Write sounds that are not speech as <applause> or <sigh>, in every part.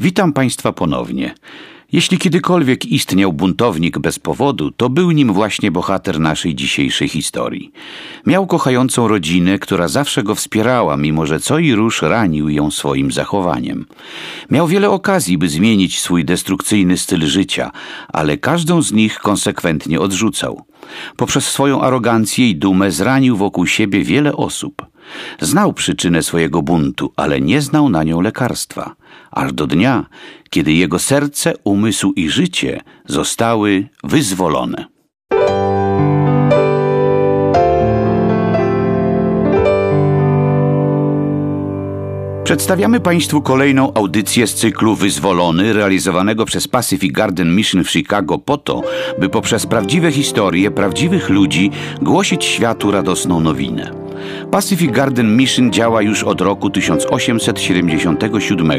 Witam Państwa ponownie. Jeśli kiedykolwiek istniał buntownik bez powodu, to był nim właśnie bohater naszej dzisiejszej historii. Miał kochającą rodzinę, która zawsze go wspierała, mimo że co i róż ranił ją swoim zachowaniem. Miał wiele okazji, by zmienić swój destrukcyjny styl życia, ale każdą z nich konsekwentnie odrzucał. Poprzez swoją arogancję i dumę zranił wokół siebie wiele osób. Znał przyczynę swojego buntu, ale nie znał na nią lekarstwa, aż do dnia, kiedy jego serce, umysł i życie zostały wyzwolone. Przedstawiamy Państwu kolejną audycję z cyklu Wyzwolony, realizowanego przez Pacific Garden Mission w Chicago po to, by poprzez prawdziwe historie prawdziwych ludzi głosić światu radosną nowinę. Pacific Garden Mission działa już od roku 1877,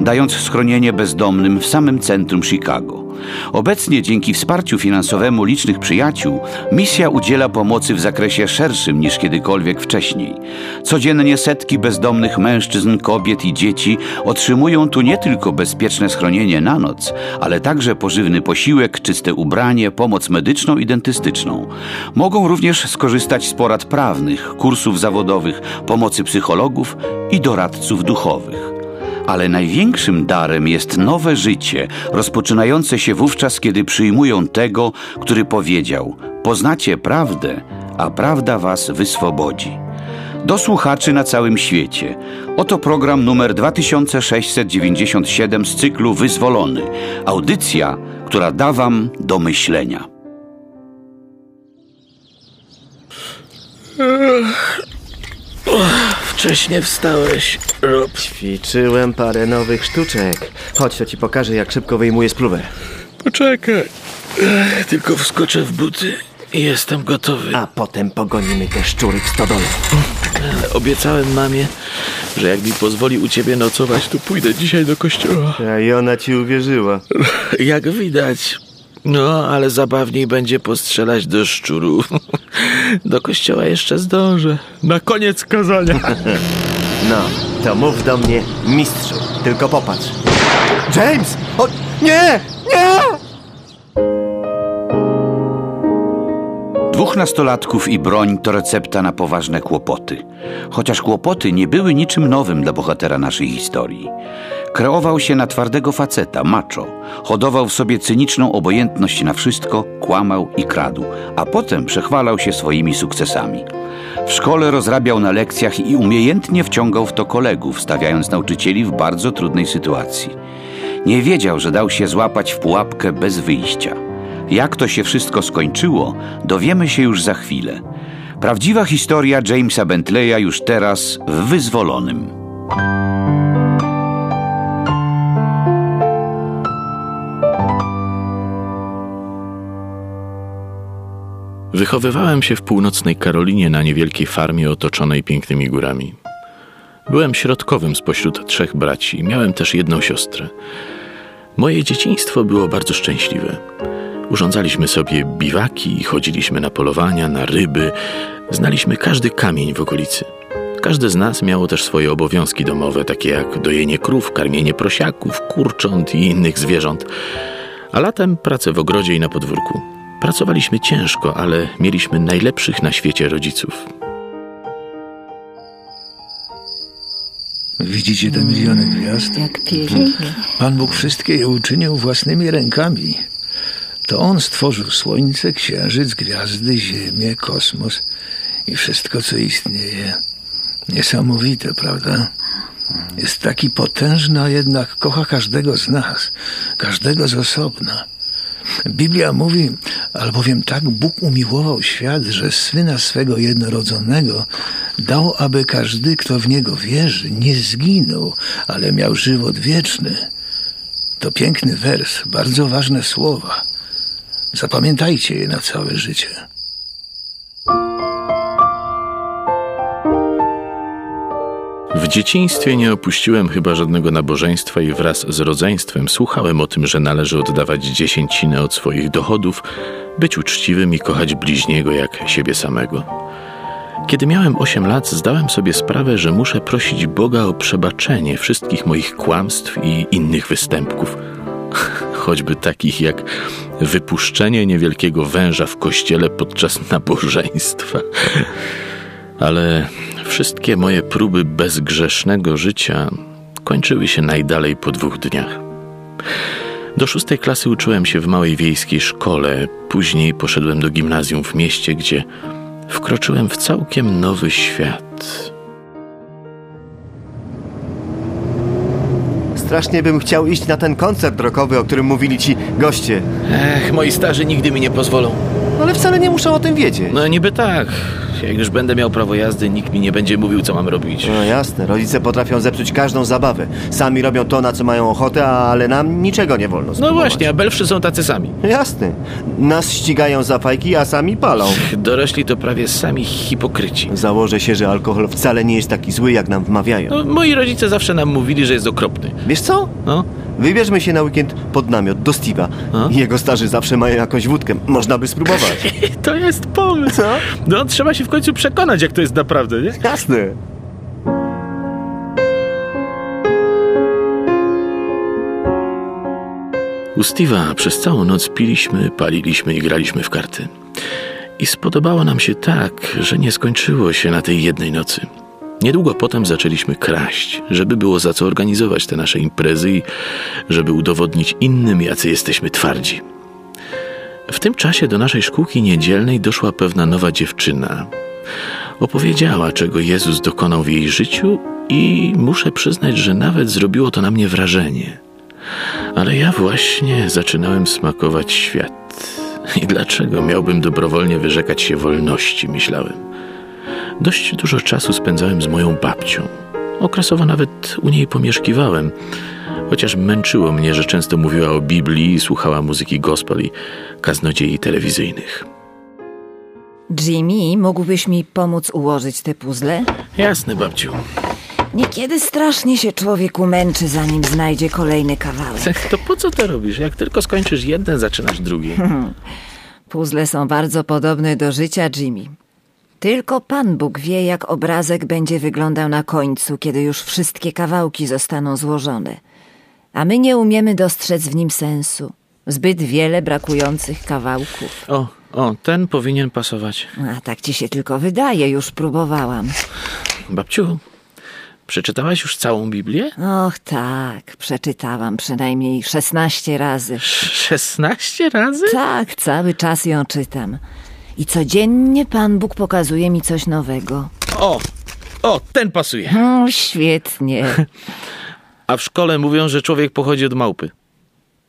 dając schronienie bezdomnym w samym centrum Chicago. Obecnie dzięki wsparciu finansowemu licznych przyjaciół misja udziela pomocy w zakresie szerszym niż kiedykolwiek wcześniej. Codziennie setki bezdomnych mężczyzn, kobiet i dzieci otrzymują tu nie tylko bezpieczne schronienie na noc, ale także pożywny posiłek, czyste ubranie, pomoc medyczną i dentystyczną. Mogą również skorzystać z porad prawnych, kursów zawodowych, pomocy psychologów i doradców duchowych. Ale największym darem jest nowe życie, rozpoczynające się wówczas, kiedy przyjmują tego, który powiedział: Poznacie prawdę, a prawda was wyswobodzi. Do słuchaczy na całym świecie. Oto program numer 2697 z cyklu Wyzwolony. Audycja, która da wam do myślenia. Wcześnie wstałeś, Rob. Ćwiczyłem parę nowych sztuczek. Chodź, to ci pokażę, jak szybko wyjmuję spluwę. Poczekaj. Ech, Tylko wskoczę w buty i jestem gotowy. A potem pogonimy te szczury w stodole. Ale obiecałem mamie, że jak mi pozwoli u ciebie nocować, to pójdę dzisiaj do kościoła. A i ona ci uwierzyła. Jak widać. No, ale zabawniej będzie postrzelać do szczurów. <laughs> Do kościoła jeszcze zdążę. Na koniec kazania. <laughs> No, to mów do mnie, mistrzu. Tylko popatrz. James! O, nie! Dwóch nastolatków i broń to recepta na poważne kłopoty. Chociaż kłopoty nie były niczym nowym dla bohatera naszej historii. Kreował się na twardego faceta, macho. Hodował w sobie cyniczną obojętność na wszystko, kłamał i kradł, a potem przechwalał się swoimi sukcesami. W szkole rozrabiał na lekcjach i umiejętnie wciągał w to kolegów, stawiając nauczycieli w bardzo trudnej sytuacji. Nie wiedział, że dał się złapać w pułapkę bez wyjścia. Jak to się wszystko skończyło, dowiemy się już za chwilę. Prawdziwa historia Jamesa Bentleya już teraz w Wyzwolonym. Wychowywałem się w północnej Karolinie na niewielkiej farmie otoczonej pięknymi górami. Byłem środkowym spośród trzech braci, miałem też jedną siostrę. Moje dzieciństwo było bardzo szczęśliwe. Urządzaliśmy sobie biwaki i chodziliśmy na polowania, na ryby. Znaliśmy każdy kamień w okolicy. Każde z nas miało też swoje obowiązki domowe, takie jak dojenie krów, karmienie prosiaków, kurcząt i innych zwierząt. A latem pracę w ogrodzie i na podwórku. Pracowaliśmy ciężko, ale mieliśmy najlepszych na świecie rodziców. Widzicie te miliony gwiazd? Jak pięknie. Pan Bóg wszystkie je uczynił własnymi rękami. To On stworzył słońce, księżyc, gwiazdy, ziemię, kosmos i wszystko, co istnieje. Niesamowite, prawda? Jest taki potężny, a jednak kocha każdego z nas, każdego z osobna. Biblia mówi, albowiem tak Bóg umiłował świat, że Syna swego jednorodzonego dał, aby każdy, kto w Niego wierzy, nie zginął, ale miał żywot wieczny. To piękny wers, bardzo ważne słowa. Zapamiętajcie je na całe życie. W dzieciństwie nie opuściłem chyba żadnego nabożeństwa i wraz z rodzeństwem słuchałem o tym, że należy oddawać dziesięcinę od swoich dochodów, być uczciwym i kochać bliźniego jak siebie samego. Kiedy miałem 8 lat, zdałem sobie sprawę, że muszę prosić Boga o przebaczenie wszystkich moich kłamstw i innych występków. <laughs> Choćby takich jak wypuszczenie niewielkiego węża w kościele podczas nabożeństwa. Ale wszystkie moje próby bezgrzesznego życia kończyły się najdalej po dwóch dniach. Do szóstej klasy uczyłem się w małej wiejskiej szkole, później poszedłem do gimnazjum w mieście, gdzie wkroczyłem w całkiem nowy świat. Strasznie bym chciał iść na ten koncert rockowy, o którym mówili ci goście. Ech, moi starzy nigdy mi nie pozwolą. Ale wcale nie muszą o tym wiedzieć. No niby tak. Jak już będę miał prawo jazdy, nikt mi nie będzie mówił, co mam robić. No jasne, rodzice potrafią zepsuć każdą zabawę. Sami robią to, na co mają ochotę, ale nam niczego nie wolno No spróbować. właśnie, a belfrzy są tacy sami. Jasne. Nas ścigają za fajki, a sami palą. Dorośli to prawie sami hipokryci. Założę się, że alkohol wcale nie jest taki zły, jak nam wmawiają. No, moi rodzice zawsze nam mówili, że jest okropny. Wiesz co? No, Wybierzmy się na weekend pod namiot do Steve'a. Jego starzy zawsze mają jakąś wódkę. Można by spróbować. <laughs> to jest pomysł. Co? No, trzeba się w końcu przekonać, jak to jest naprawdę, nie? Jasne. U Steve'a przez całą noc piliśmy, paliliśmy i graliśmy w karty. I spodobało nam się tak, że nie skończyło się na tej jednej nocy. Niedługo potem zaczęliśmy kraść, żeby było za co organizować te nasze imprezy i żeby udowodnić innym, jacy jesteśmy twardzi. W tym czasie do naszej szkółki niedzielnej doszła pewna nowa dziewczyna. Opowiedziała, czego Jezus dokonał w jej życiu, i muszę przyznać, że nawet zrobiło to na mnie wrażenie. Ale ja właśnie zaczynałem smakować świat. I dlaczego miałbym dobrowolnie wyrzekać się wolności, myślałem. Dość dużo czasu spędzałem z moją babcią. Okresowo nawet u niej pomieszkiwałem, chociaż męczyło mnie, że często mówiła o Biblii i słuchała muzyki gospel i kaznodziei telewizyjnych. Jimmy, mógłbyś mi pomóc ułożyć te puzzle? Jasne, babciu. Niekiedy strasznie się człowieku męczy, zanim znajdzie kolejny kawałek. To po co to robisz? Jak tylko skończysz jeden, zaczynasz drugi. <laughs> Puzzle są bardzo podobne do życia, Jimmy. Tylko Pan Bóg wie, jak obrazek będzie wyglądał na końcu, kiedy już wszystkie kawałki zostaną złożone. A my nie umiemy dostrzec w nim sensu. Zbyt wiele brakujących kawałków. O, o, ten powinien pasować. A tak ci się tylko wydaje, już próbowałam. Babciu, przeczytałaś już całą Biblię? Och tak, przeczytałam przynajmniej 16 razy. 16 razy? Tak, cały czas ją czytam. I codziennie Pan Bóg pokazuje mi coś nowego. O, o, ten pasuje. O, świetnie. <laughs> A w szkole mówią, że człowiek pochodzi od małpy.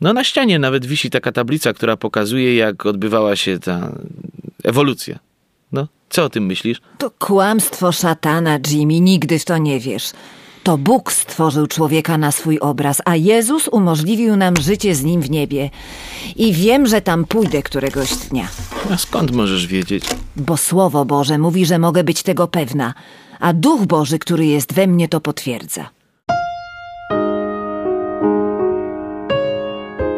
No na ścianie nawet wisi taka tablica, która pokazuje, jak odbywała się ta ewolucja. No, co o tym myślisz? To kłamstwo szatana, Jimmy, nigdy w to nie wiesz. To Bóg stworzył człowieka na swój obraz, a Jezus umożliwił nam życie z nim w niebie. I wiem, że tam pójdę któregoś dnia, A skąd możesz wiedzieć? bo Słowo Boże mówi, że mogę być tego pewna, a Duch Boży, który jest we mnie, to potwierdza.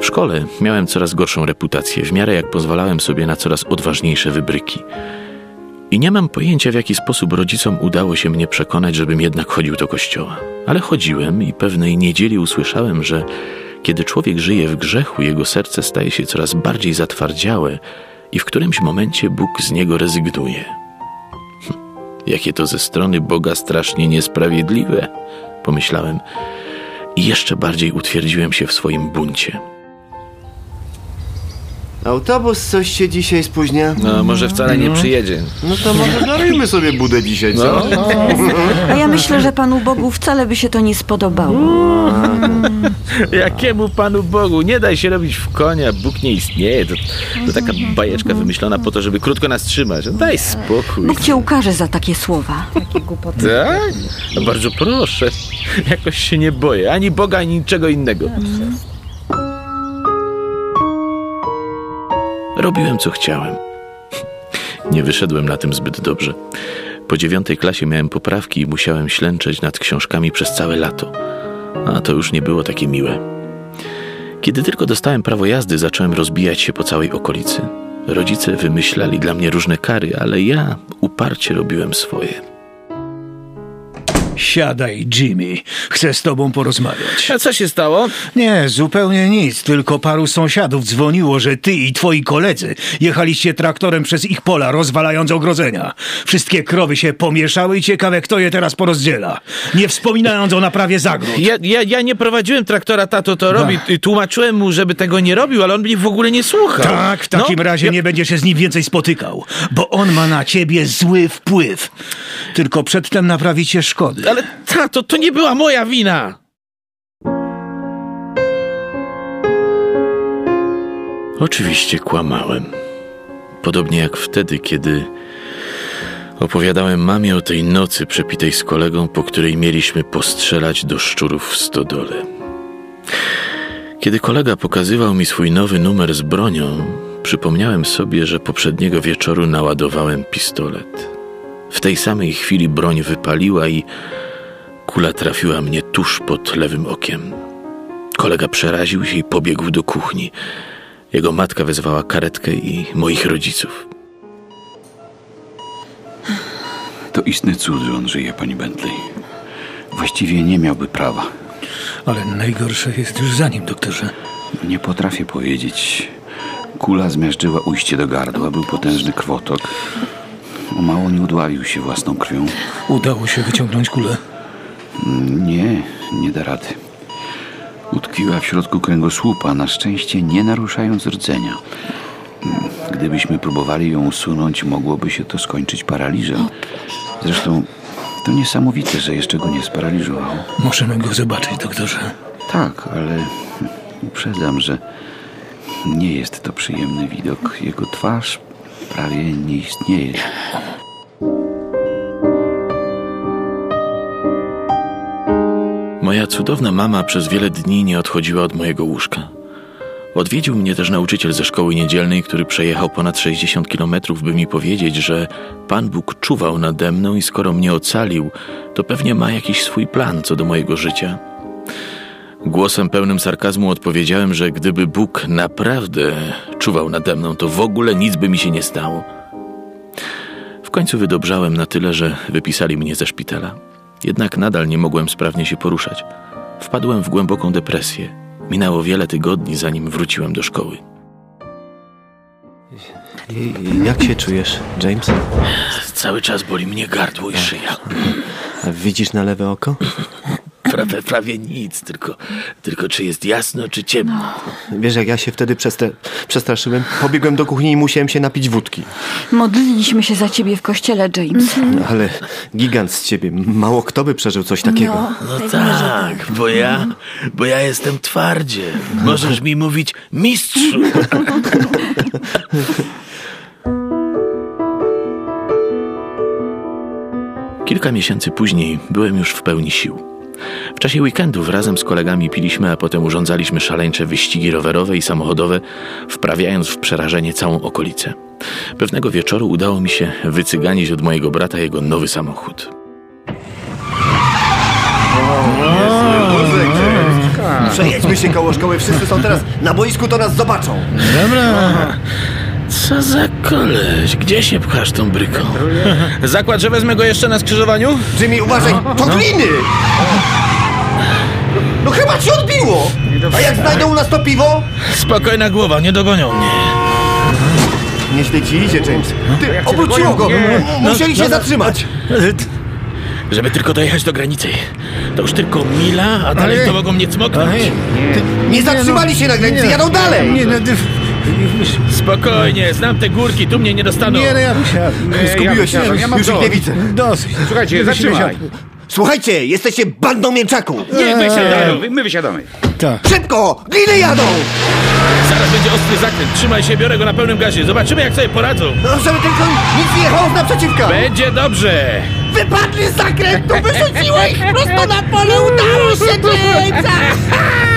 W szkole miałem coraz gorszą reputację, w miarę jak pozwalałem sobie na coraz odważniejsze wybryki. I nie mam pojęcia, w jaki sposób rodzicom udało się mnie przekonać, żebym jednak chodził do kościoła. Ale chodziłem i pewnej niedzieli usłyszałem, że kiedy człowiek żyje w grzechu, jego serce staje się coraz bardziej zatwardziałe i w którymś momencie Bóg z niego rezygnuje. Hm, jakie to ze strony Boga strasznie niesprawiedliwe, pomyślałem. I jeszcze bardziej utwierdziłem się w swoim buncie. Autobus coś się dzisiaj spóźnia. No, może wcale nie przyjedzie. No to może darujmy sobie budę dzisiaj, co? A ja myślę, że Panu Bogu wcale by się to nie spodobało. <laughs> Jakiemu Panu Bogu? Nie daj się robić w konia, Bóg nie istnieje. To, to taka bajeczka wymyślona po to, żeby krótko nas trzymać. No Daj spokój. Bóg cię ukaże za takie słowa. Tak? No bardzo proszę. Jakoś się nie boję. Ani Boga, ani niczego innego. Robiłem, co chciałem. Nie wyszedłem na tym zbyt dobrze. Po dziewiątej klasie miałem poprawki i musiałem ślęczeć nad książkami przez całe lato. A to już nie było takie miłe. Kiedy tylko dostałem prawo jazdy, zacząłem rozbijać się po całej okolicy. Rodzice wymyślali dla mnie różne kary, ale ja uparcie robiłem swoje. Siadaj, Jimmy. Chcę z tobą porozmawiać. A co się stało? Nie, zupełnie nic. Tylko paru sąsiadów dzwoniło, że ty i twoi koledzy jechaliście traktorem przez ich pola, rozwalając ogrodzenia. Wszystkie krowy się pomieszały i ciekawe, kto je teraz porozdziela. Nie wspominając o naprawie zagród. Ja, ja, ja nie prowadziłem traktora, tato to robi. I Tłumaczyłem mu, żeby tego nie robił, ale on mnie w ogóle nie słuchał. Tak, w takim No, razie ja- nie będziesz się z nim więcej spotykał, bo on ma na ciebie zły wpływ. Tylko przedtem naprawicie szkody. Ale tato, to nie była moja wina. Oczywiście kłamałem. Podobnie jak wtedy, kiedy opowiadałem mamie o tej nocy przepitej z kolegą, po której mieliśmy postrzelać do szczurów w stodole. Kiedy kolega pokazywał mi swój nowy numer z bronią, przypomniałem sobie, że poprzedniego wieczoru naładowałem pistolet. W tej samej chwili broń wypaliła i kula trafiła mnie tuż pod lewym okiem. Kolega przeraził się i pobiegł do kuchni. Jego matka wezwała karetkę i moich rodziców. To istny cud, że on żyje, pani Bentley. Właściwie nie miałby prawa. Ale najgorsze jest już za nim, doktorze. Nie potrafię powiedzieć. Kula zmiażdżyła ujście do gardła, był potężny krwotok. O mało nie udławił się własną krwią. Udało się wyciągnąć kulę. Nie, nie da rady. Utkwiła w środku kręgosłupa, na szczęście nie naruszając rdzenia. Gdybyśmy próbowali ją usunąć, mogłoby się to skończyć paraliżem. Zresztą to niesamowite, że jeszcze go nie sparaliżowało. Możemy go zobaczyć, doktorze. Tak, ale uprzedzam, że nie jest to przyjemny widok. Jego twarz prawie nie istnieje. Moja cudowna mama przez wiele dni nie odchodziła od mojego łóżka. Odwiedził mnie też nauczyciel ze szkoły niedzielnej, który przejechał ponad 60 kilometrów, by mi powiedzieć, że Pan Bóg czuwał nade mną i skoro mnie ocalił, to pewnie ma jakiś swój plan co do mojego życia. Głosem pełnym sarkazmu odpowiedziałem, że gdyby Bóg naprawdę czuwał nade mną, to w ogóle nic by mi się nie stało. W końcu wydobrzałem na tyle, że wypisali mnie ze szpitala. Jednak nadal nie mogłem sprawnie się poruszać. Wpadłem w głęboką depresję. Minęło wiele tygodni, zanim wróciłem do szkoły. I- Jak się czujesz, James? Cały czas boli mnie gardło i szyja. A widzisz na lewe oko? Prawie, prawie nic, tylko, tylko czy jest jasno, czy ciemno. Wiesz, jak ja się wtedy przestra- przestraszyłem? Pobiegłem do kuchni i musiałem się napić wódki. Modliliśmy się za ciebie w kościele, James. Ale gigant z ciebie. Mało kto by przeżył coś takiego. No, No że tak, bo ja, bo ja jestem twardzie. Możesz mi mówić mistrzu. Kilka miesięcy później byłem już w pełni sił. W czasie weekendów razem z kolegami piliśmy, a potem urządzaliśmy szaleńcze wyścigi rowerowe i samochodowe, wprawiając w przerażenie całą okolicę. Pewnego wieczoru udało mi się wycyganić od mojego brata jego nowy samochód. Przejedźmy się koło szkoły, wszyscy są teraz na boisku, to nas zobaczą. Co za koleś? Gdzie się pchasz tą bryką? Zakład, że wezmę go jeszcze na skrzyżowaniu? Jimmy, uważaj, to gliny! No chyba ci odbiło! A jak znajdą u nas to piwo? Spokojna głowa, nie dogonią mnie. Nieźle ci idzie, James. Ty, obróciło go! M- Musieli się zatrzymać! Żeby tylko dojechać do granicy. To już tylko mila, a dalej to mogą mnie cmoknąć. Nie zatrzymali się na granicy, jadą dalej! Nie, no, Spokojnie, znam te górki, tu mnie nie dostaną. nie, no ja wysiadam. Zgubiłeś się, już ich nie widzę. Dosyć. Słuchajcie, zatrzymaj! Słuchajcie, jesteście bandą mięczaków! Niech wysiadają, my wysiadamy. Tak. Szybko! Gliny jadą! Zaraz będzie ostry zakręt. Trzymaj się, biorę go na pełnym gazie. Zobaczymy, jak sobie poradzą. No, żeby tylko nic nie jechało z naprzeciwka! Będzie dobrze. Wypadli z zakrętu, wyrzuciło ich prosto na pole, udało się, Jamesa! <laughs>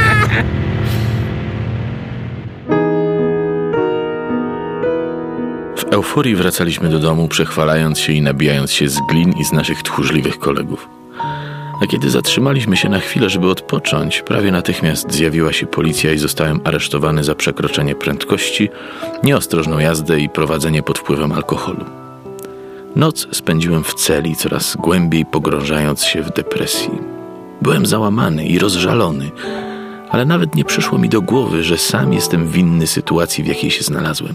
Euforii wracaliśmy do domu, przechwalając się i nabijając się z glin i z naszych tchórzliwych kolegów. A kiedy zatrzymaliśmy się na chwilę, żeby odpocząć, prawie natychmiast zjawiła się policja i zostałem aresztowany za przekroczenie prędkości, nieostrożną jazdę i prowadzenie pod wpływem alkoholu. Noc spędziłem w celi, coraz głębiej pogrążając się w depresji. Byłem załamany i rozżalony, ale nawet nie przyszło mi do głowy, że sam jestem winny sytuacji, w jakiej się znalazłem.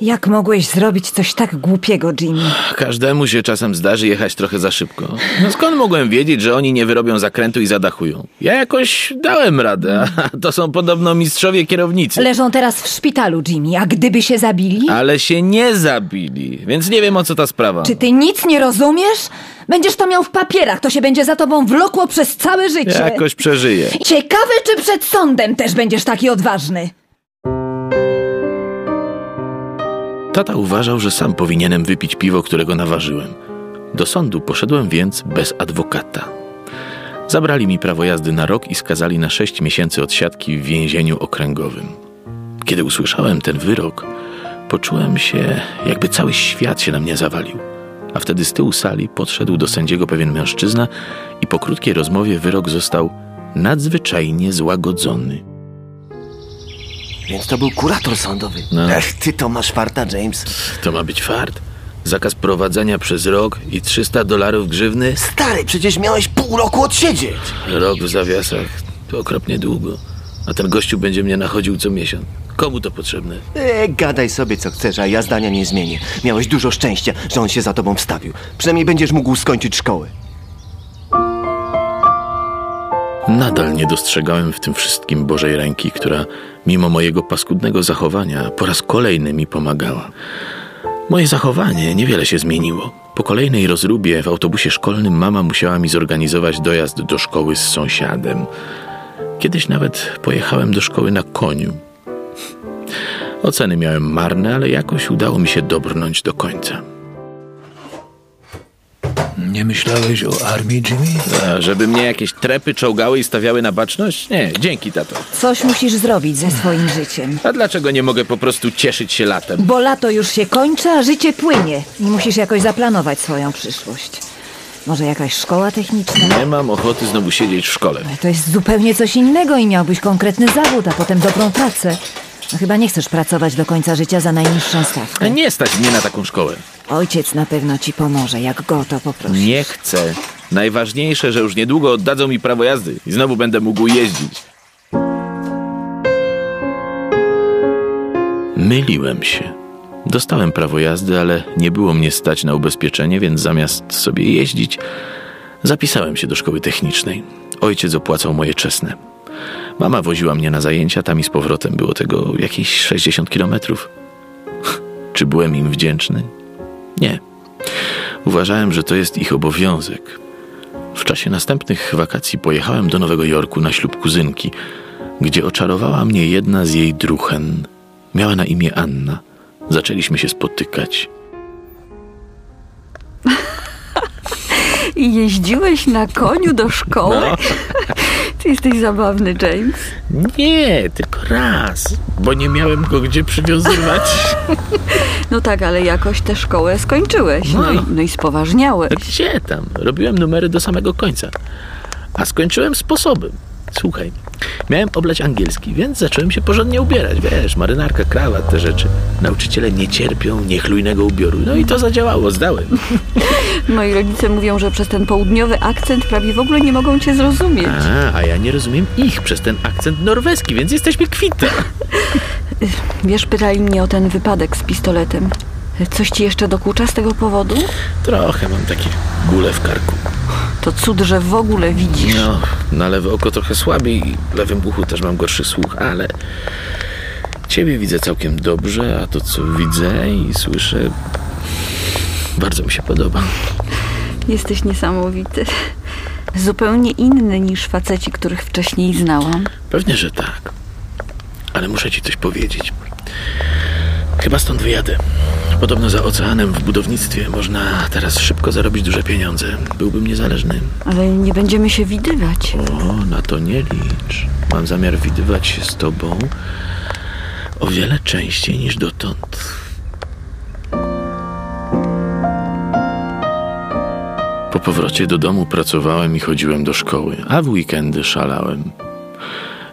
Jak mogłeś zrobić coś tak głupiego, Jimmy? Każdemu się czasem zdarzy jechać trochę za szybko. No skąd mogłem wiedzieć, że oni nie wyrobią zakrętu i zadachują? Ja jakoś dałem radę, a to są podobno mistrzowie kierownicy. Leżą teraz w szpitalu, Jimmy, a gdyby się zabili? Ale się nie zabili, więc nie wiem o co ta sprawa. Czy ty nic nie rozumiesz? Będziesz to miał w papierach, to się będzie za tobą wlokło przez całe życie. Jakoś przeżyję. Ciekawe, czy przed sądem też będziesz taki odważny. Tata uważał, że sam powinienem wypić piwo, którego naważyłem. Do sądu poszedłem więc bez adwokata. Zabrali mi prawo jazdy na rok i skazali na sześć miesięcy odsiadki w więzieniu okręgowym. Kiedy usłyszałem ten wyrok, poczułem się, jakby cały świat się na mnie zawalił. A wtedy z tyłu sali podszedł do sędziego pewien mężczyzna i po krótkiej rozmowie wyrok został nadzwyczajnie złagodzony. Więc to był kurator sądowy. No. Ech, ty to masz farta, James. To ma być fart. Zakaz prowadzenia przez rok i 300 dolarów grzywny. Stary, przecież miałeś pół roku odsiedzieć. Rok w zawiasach to okropnie długo. A ten gościu będzie mnie nachodził co miesiąc. Komu to potrzebne? E, gadaj sobie co chcesz, a ja zdania nie zmienię. Miałeś dużo szczęścia, że on się za tobą wstawił. Przynajmniej będziesz mógł skończyć szkołę. Nadal nie dostrzegałem w tym wszystkim Bożej ręki, która mimo mojego paskudnego zachowania po raz kolejny mi pomagała. Moje zachowanie niewiele się zmieniło. Po kolejnej rozróbie w autobusie szkolnym mama musiała mi zorganizować dojazd do szkoły z sąsiadem. Kiedyś nawet pojechałem do szkoły na koniu. Oceny miałem marne, ale jakoś udało mi się dobrnąć do końca. Nie myślałeś o armii, Jimmy? A żeby mnie jakieś trepy czołgały i stawiały na baczność? Nie, dzięki tato. Coś musisz zrobić ze swoim życiem. A dlaczego nie mogę po prostu cieszyć się latem? Bo lato już się kończy, a życie płynie. I musisz jakoś zaplanować swoją przyszłość. Może jakaś szkoła techniczna? Nie mam ochoty znowu siedzieć w szkole. To jest zupełnie coś innego i miałbyś konkretny zawód, a potem dobrą pracę. No chyba nie chcesz pracować do końca życia za najniższą stawkę. nie stać mnie na taką szkołę. Ojciec na pewno ci pomoże, jak go o to poprosisz. Nie chcę. Najważniejsze, że już niedługo oddadzą mi prawo jazdy i znowu będę mógł jeździć. Myliłem się. Dostałem prawo jazdy, ale nie było mnie stać na ubezpieczenie, więc zamiast sobie jeździć, zapisałem się do szkoły technicznej. Ojciec opłacał moje czesne. Mama woziła mnie na zajęcia, tam i z powrotem było tego jakieś 60 kilometrów. <laughs> Czy byłem im wdzięczny? Nie. Uważałem, że to jest ich obowiązek. W czasie następnych wakacji pojechałem do Nowego Jorku na ślub kuzynki, gdzie oczarowała mnie jedna z jej druchen. Miała na imię Anna. Zaczęliśmy się spotykać. <laughs> I jeździłeś na koniu do szkoły? No. <laughs> Ty jesteś zabawny, James. Nie, tylko raz, bo nie miałem go gdzie przywiązywać. <laughs> No tak, ale jakoś tę szkołę skończyłeś. No, No. i, no i spoważniałeś. Gdzie tam? Robiłem numery do samego końca. A skończyłem sposobem. Słuchaj, miałem oblać angielski, więc zacząłem się porządnie ubierać. Wiesz, marynarka, krawat, te rzeczy. Nauczyciele nie cierpią niechlujnego ubioru. No i to zadziałało, zdałem. <laughs> Moi rodzice mówią, że przez ten południowy akcent prawie w ogóle nie mogą cię zrozumieć. A, a ja nie rozumiem ich przez ten akcent norweski, więc jesteśmy kwita. <laughs> Wiesz, pytali mnie o ten wypadek z pistoletem. Coś ci jeszcze dokucza z tego powodu? Trochę mam takie gule w karku. To cud, że w ogóle widzisz. No, na lewe oko trochę słabiej i w lewym uchu też mam gorszy słuch, ale ciebie widzę całkiem dobrze, a to co widzę i słyszę bardzo mi się podoba. Jesteś niesamowity. Zupełnie inny niż faceci, których wcześniej znałam. Pewnie, że tak. Ale muszę ci coś powiedzieć. Chyba stąd wyjadę. Podobno za oceanem w budownictwie można teraz szybko zarobić duże pieniądze. Byłbym niezależny. Ale nie będziemy się widywać. O, na to nie licz. Mam zamiar widywać się z tobą o wiele częściej niż dotąd. Po powrocie do domu pracowałem i chodziłem do szkoły, a w weekendy szalałem.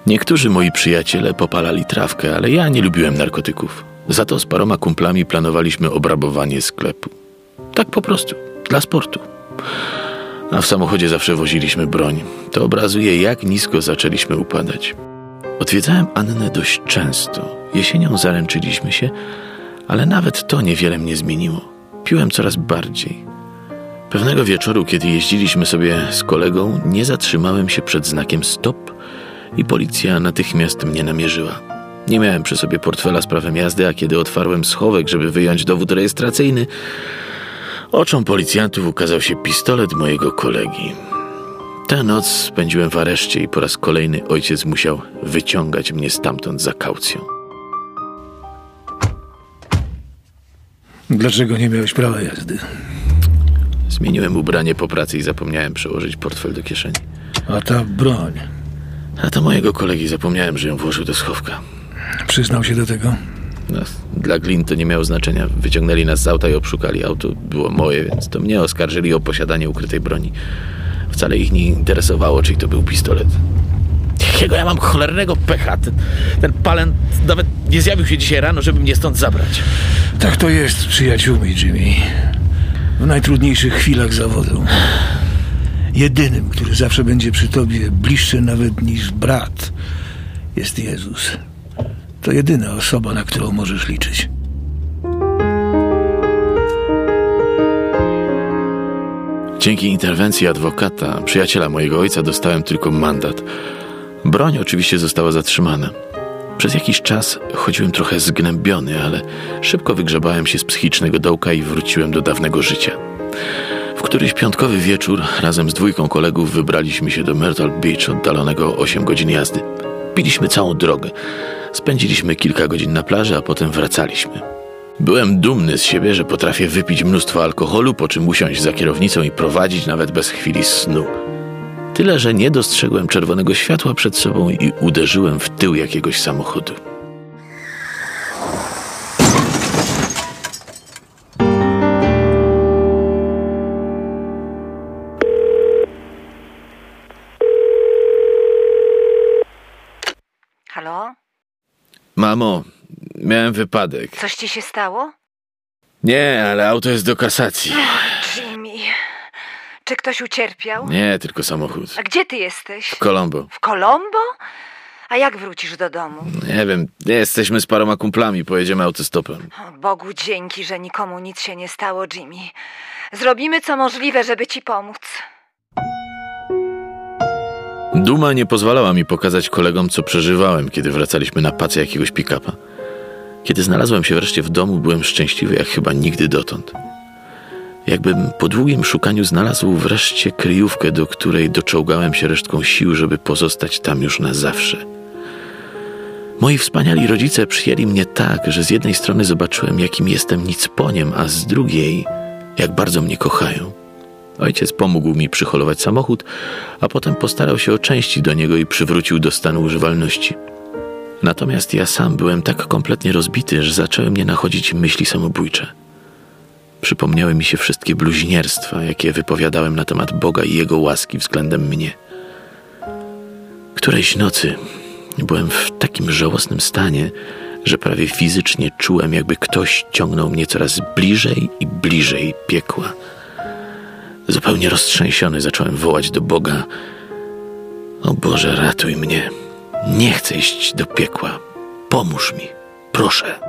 Niektórzy moi przyjaciele popalali trawkę, ale ja nie lubiłem narkotyków. Za to z paroma kumplami planowaliśmy obrabowanie sklepu. Tak po prostu, dla sportu. A w samochodzie zawsze woziliśmy broń. To obrazuje, jak nisko zaczęliśmy upadać. Odwiedzałem Annę dość często. Jesienią zaręczyliśmy się, ale nawet to niewiele mnie zmieniło. Piłem coraz bardziej. Pewnego wieczoru, kiedy jeździliśmy sobie z kolegą, nie zatrzymałem się przed znakiem stop i policja natychmiast mnie namierzyła. Nie miałem przy sobie portfela z prawem jazdy, a kiedy otwarłem schowek, żeby wyjąć dowód rejestracyjny, oczom policjantów ukazał się pistolet mojego kolegi. Tę noc spędziłem w areszcie i po raz kolejny ojciec musiał wyciągać mnie stamtąd za kaucją. Dlaczego nie miałeś prawa jazdy? Zmieniłem ubranie po pracy i zapomniałem przełożyć portfel do kieszeni. A ta broń. A to mojego kolegi zapomniałem, że ją włożył do schowka. Przyznał się do tego? No, dla Glin to nie miało znaczenia. Wyciągnęli nas z auta i obszukali. Auto było moje, więc to mnie oskarżyli o posiadanie ukrytej broni. Wcale ich nie interesowało, czyj to był pistolet. Jakiego ja mam cholernego pecha. Ten, ten palent nawet nie zjawił się dzisiaj rano, żeby mnie stąd zabrać. Tak to jest z przyjaciółmi, Jimmy. W najtrudniejszych chwilach zawodu. Jedynym, który zawsze będzie przy tobie bliższy nawet niż brat, jest Jezus. To jedyna osoba, na którą możesz liczyć. Dzięki interwencji adwokata, przyjaciela mojego ojca, dostałem tylko mandat. Broń oczywiście została zatrzymana. Przez jakiś czas chodziłem trochę zgnębiony, ale szybko wygrzebałem się z psychicznego dołka i wróciłem do dawnego życia. W któryś piątkowy wieczór razem z dwójką kolegów wybraliśmy się do Myrtle Beach, oddalonego o 8 godzin jazdy. Piliśmy całą drogę. Spędziliśmy kilka godzin na plaży, a potem wracaliśmy. Byłem dumny z siebie, że potrafię wypić mnóstwo alkoholu, po czym usiąść za kierownicą i prowadzić nawet bez chwili snu. Tyle, że nie dostrzegłem czerwonego światła przed sobą i uderzyłem w tył jakiegoś samochodu. Mamo, miałem wypadek. Coś ci się stało? Nie, ale auto jest do kasacji. Jimmy. Czy ktoś ucierpiał? Nie, tylko samochód. A gdzie ty jesteś? W Colombo. W Colombo? A jak wrócisz do domu? Nie wiem, nie jesteśmy z paroma kumplami, pojedziemy autostopem. O Bogu dzięki, że nikomu nic się nie stało, Jimmy. Zrobimy co możliwe, żeby ci pomóc. Duma nie pozwalała mi pokazać kolegom, co przeżywałem, kiedy wracaliśmy na pacę jakiegoś pick-upa. Kiedy znalazłem się wreszcie w domu, byłem szczęśliwy jak chyba nigdy dotąd. Jakbym po długim szukaniu znalazł wreszcie kryjówkę, do której doczołgałem się resztką sił, żeby pozostać tam już na zawsze. Moi wspaniali rodzice przyjęli mnie tak, że z jednej strony zobaczyłem, jakim jestem nic poniem, a z drugiej, jak bardzo mnie kochają. Ojciec pomógł mi przyholować samochód, a potem postarał się o części do niego i przywrócił do stanu używalności. Natomiast ja sam byłem tak kompletnie rozbity, że zaczęły mnie nachodzić myśli samobójcze. Przypomniały mi się wszystkie bluźnierstwa, jakie wypowiadałem na temat Boga i Jego łaski względem mnie. Którejś nocy byłem w takim żałosnym stanie, że prawie fizycznie czułem, jakby ktoś ciągnął mnie coraz bliżej i bliżej piekła. Zupełnie roztrzęsiony zacząłem wołać do Boga: O Boże, ratuj mnie. Nie chcę iść do piekła. Pomóż mi, proszę.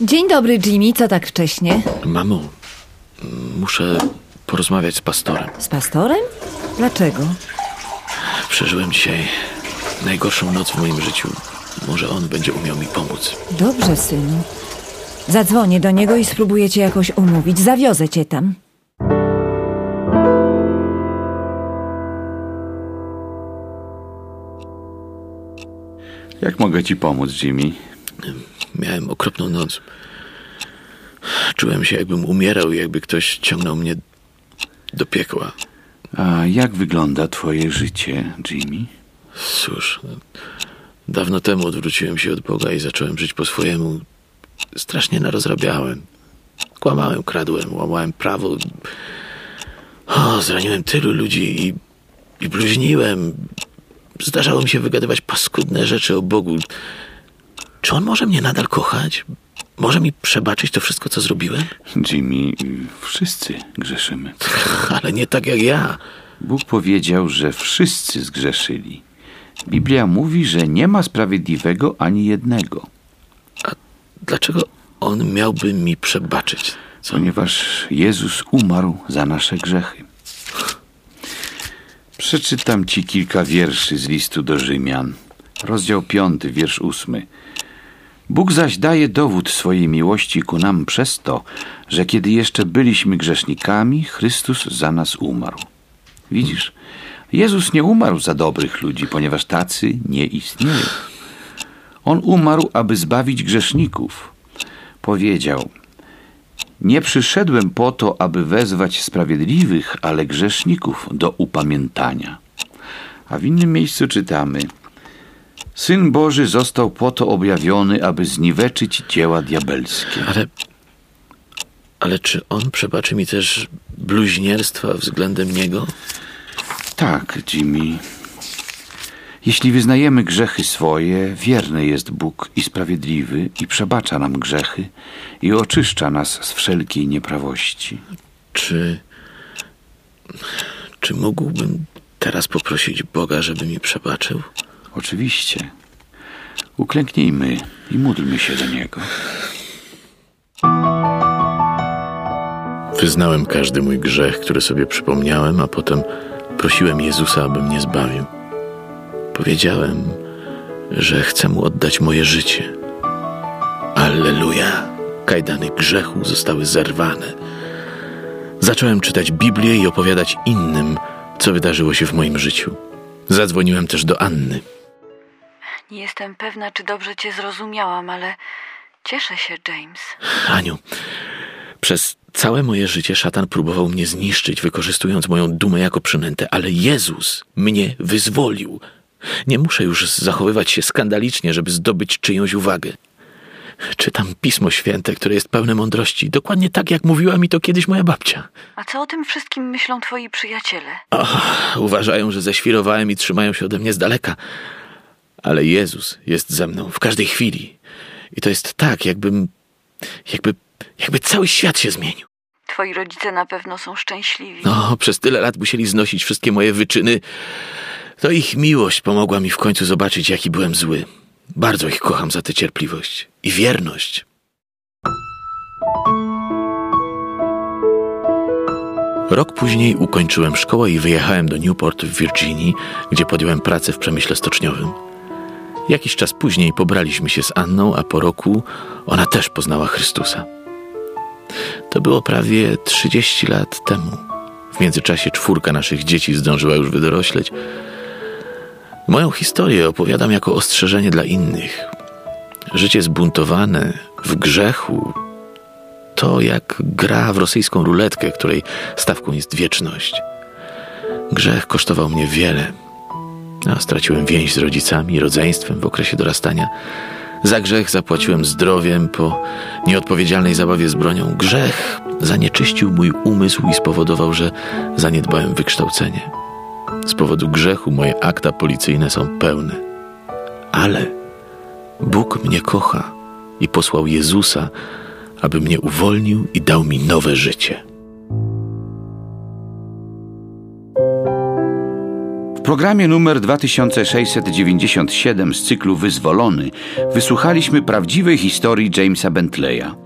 Dzień dobry, Jimmy. Co tak wcześnie? Mamo, muszę porozmawiać z pastorem. Z pastorem? Dlaczego? Przeżyłem dzisiaj najgorszą noc w moim życiu. Może on będzie umiał mi pomóc. Dobrze, synu. Zadzwonię do niego i spróbuję cię jakoś umówić. Zawiozę cię tam. Jak mogę ci pomóc, Jimmy? Miałem okropną noc. Czułem się, jakbym umierał i jakby ktoś ciągnął mnie do piekła. A jak wygląda twoje życie, Jimmy? Cóż, dawno temu odwróciłem się od Boga i zacząłem żyć po swojemu. Strasznie narozrabiałem. Kłamałem, kradłem, łamałem prawo. O, zraniłem tylu ludzi i, i bluźniłem. Zdarzało mi się wygadywać paskudne rzeczy o Bogu. Czy on może mnie nadal kochać? Może mi przebaczyć to wszystko, co zrobiłem? Jimmy, wszyscy grzeszymy. <laughs> Ale nie tak jak ja. Bóg powiedział, że wszyscy zgrzeszyli. Biblia mówi, że nie ma sprawiedliwego ani jednego, Dlaczego on miałby mi przebaczyć? Ponieważ Jezus umarł za nasze grzechy. Przeczytam ci kilka wierszy z listu do Rzymian. Rozdział 5, wiersz 8. Bóg zaś daje dowód swojej miłości ku nam przez to, że kiedy jeszcze byliśmy grzesznikami, Chrystus za nas umarł. Widzisz, Jezus nie umarł za dobrych ludzi, ponieważ tacy nie istnieją. On umarł, aby zbawić grzeszników. Powiedział: Nie przyszedłem po to, aby wezwać sprawiedliwych, ale grzeszników do upamiętania. A w innym miejscu czytamy: Syn Boży został po to objawiony, aby zniweczyć dzieła diabelskie. Ale. Ale czy on przebaczy mi też bluźnierstwa względem niego? Tak, Jimmy. Jeśli wyznajemy grzechy swoje, wierny jest Bóg i sprawiedliwy i przebacza nam grzechy i oczyszcza nas z wszelkiej nieprawości. Czy. Czy mógłbym teraz poprosić Boga, żeby mi przebaczył? Oczywiście. Uklęknijmy i módlmy się do Niego. Wyznałem każdy mój grzech, który sobie przypomniałem, a potem prosiłem Jezusa, aby mnie zbawił. Powiedziałem, że chcę mu oddać moje życie. Alleluja! Kajdany grzechu zostały zerwane. Zacząłem czytać Biblię i opowiadać innym, co wydarzyło się w moim życiu. Zadzwoniłem też do Anny. Nie jestem pewna, czy dobrze cię zrozumiałam, ale cieszę się, James. Aniu, przez całe moje życie szatan próbował mnie zniszczyć, wykorzystując moją dumę jako przynętę, ale Jezus mnie wyzwolił. Nie muszę już zachowywać się skandalicznie, żeby zdobyć czyjąś uwagę. Czytam Pismo Święte, które jest pełne mądrości, dokładnie tak, jak mówiła mi to kiedyś moja babcia. A co o tym wszystkim myślą twoi przyjaciele? Uważają, że ześwirowałem i trzymają się ode mnie z daleka. Ale Jezus jest ze mną w każdej chwili. I to jest tak, jakbym. jakby. jakby cały świat się zmienił. Twoi rodzice na pewno są szczęśliwi. No, przez tyle lat musieli znosić wszystkie moje wyczyny. To ich miłość pomogła mi w końcu zobaczyć, jaki byłem zły. Bardzo ich kocham za tę cierpliwość i wierność. Rok później ukończyłem szkołę i wyjechałem do Newport w Virginii, gdzie podjąłem pracę w przemyśle stoczniowym. Jakiś czas później pobraliśmy się z Anną, a po roku ona też poznała Chrystusa. To było prawie 30 lat temu. W międzyczasie czwórka naszych dzieci zdążyła już wydorośleć. Moją historię opowiadam jako ostrzeżenie dla innych. Życie zbuntowane w grzechu to jak gra w rosyjską ruletkę, której stawką jest wieczność. Grzech kosztował mnie wiele. A straciłem więź z rodzicami, rodzeństwem w okresie dorastania. Za grzech zapłaciłem zdrowiem po nieodpowiedzialnej zabawie z bronią. Grzech zanieczyścił mój umysł i spowodował, że zaniedbałem wykształcenie. Z powodu grzechu moje akta policyjne są pełne. Ale Bóg mnie kocha i posłał Jezusa, aby mnie uwolnił i dał mi nowe życie. W programie numer 2697 z cyklu Wyzwolony wysłuchaliśmy prawdziwej historii Jamesa Bentleya.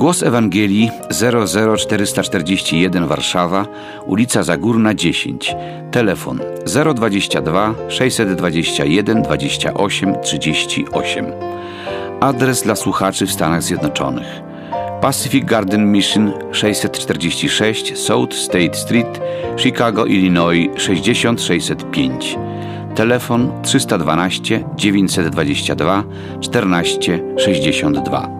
Głos Ewangelii 00441 Warszawa, ulica Zagórna 10, telefon 022 621 28 38. Adres dla słuchaczy w Stanach Zjednoczonych Pacific Garden Mission 646 South State Street, Chicago, Illinois 60605. Telefon 312 922 14 62.